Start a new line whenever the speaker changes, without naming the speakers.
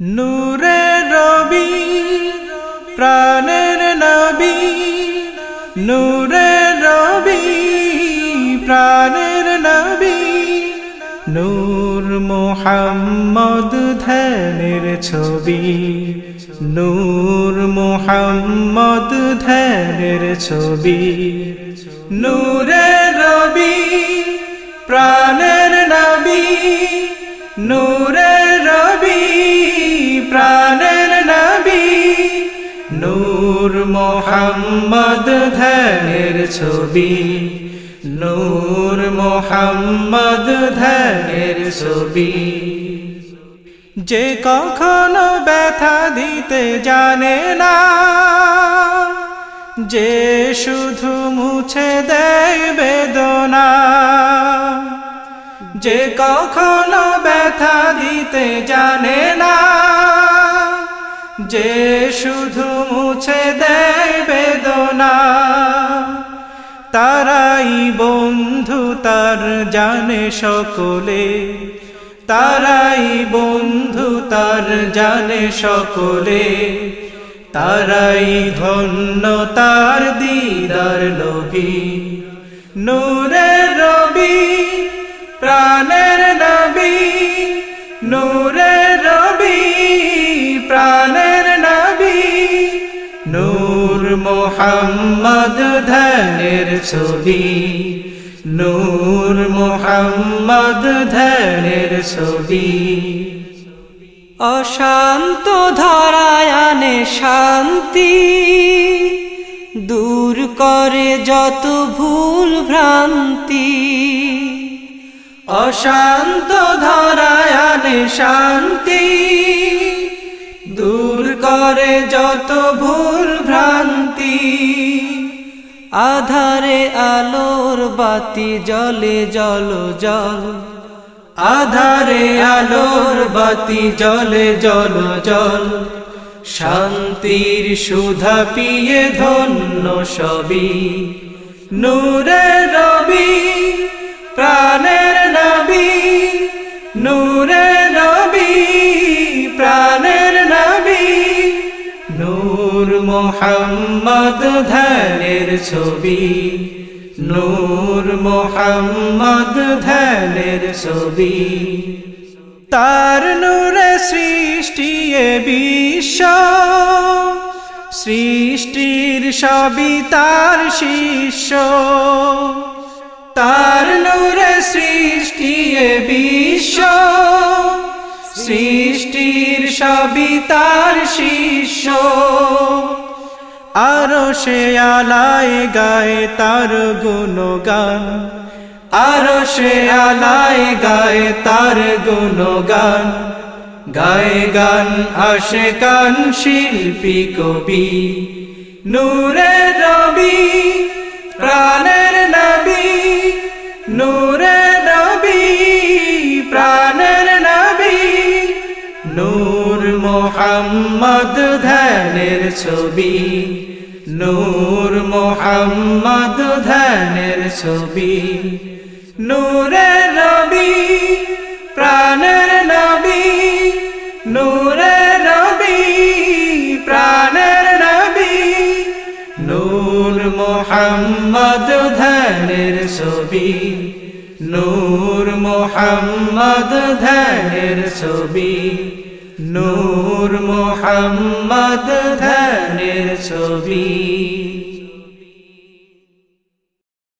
নূরে রবি প্রাণের নবী, নূরে রবি প্রাণের নবী, নূর মোহাম্মদ ধ্যানের ছবি, নূর মোহাম্মদ ধ্যানের ছবি, নূরে রবি প্রাণের নবী, নূরে নূর মোহাম্মদ ধ্যানের ছবি, নূর মোহাম্মদ ধ্যানের ছবি। যে কখনো ব্যথা দিতে জানে না, যে শুধু মুছে দেয় বেদনা, যে কখনো ব্যথা দিতে জানে না যে শুধু মুছে দেয় বেদনা, তারাই বন্ধু তার জানে সকলে। তারাই বন্ধু তার জানে সকলে। তারাই ধন্য তার দিদার লোভী। নূরের রবি, প্রাণের নবী নূরের নূর মোহাম্মদ ধ্যানের ছবি, নূর মোহাম্মদ ধ্যানের ছবি।
অশান্ত ধরায় আনে শান্তি, দূর করে যত ভুল ভ্রান্তি।
অশান্ত ধরায় আনে শান্তি করে যত ভুল ভ্রান্তি,
আধারে আলোর বাতি জলে জল জল।
আধারে আলোর বাতি জলে জল জল। শান্তির সুধা পিয়ে ধন্য সবি নূরে রবি, প্রাণের নবী, নূরে নূর মোহাম্মদ ধ্যানের ছবি, নূর মোহাম্মদ ধ্যানের ছবি। তার নূরে সৃষ্টি বিশ্ব, সৃষ্টির সবই তার শিষ্য। তার নূরে সৃষ্টি বিশ্ব সৃষ্টির সবই তার শিষ্য। আরও সে আলায় গায়ে তার গুণগান। আরও সে আলায় গায়ে তার গুণগান। গায়ে গান আসে কান শিল্পী কবি। নূরে রবি নূর মোহাম্মদ ধ্যানের ছবি, নূর মোহাম্মদ ধ্যানের ছবি। নূরে রবি, প্রাণের নবী, নূরে রবি, প্রাণের নবী। নূর মোহাম্মদ ধ্যানের ছবি, নূর মোহাম্মদ ধ্যানের ছবি। নূর মোহাম্মদ ধ্যানের ছবি।